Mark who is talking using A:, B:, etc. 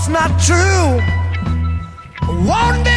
A: it's not true. One day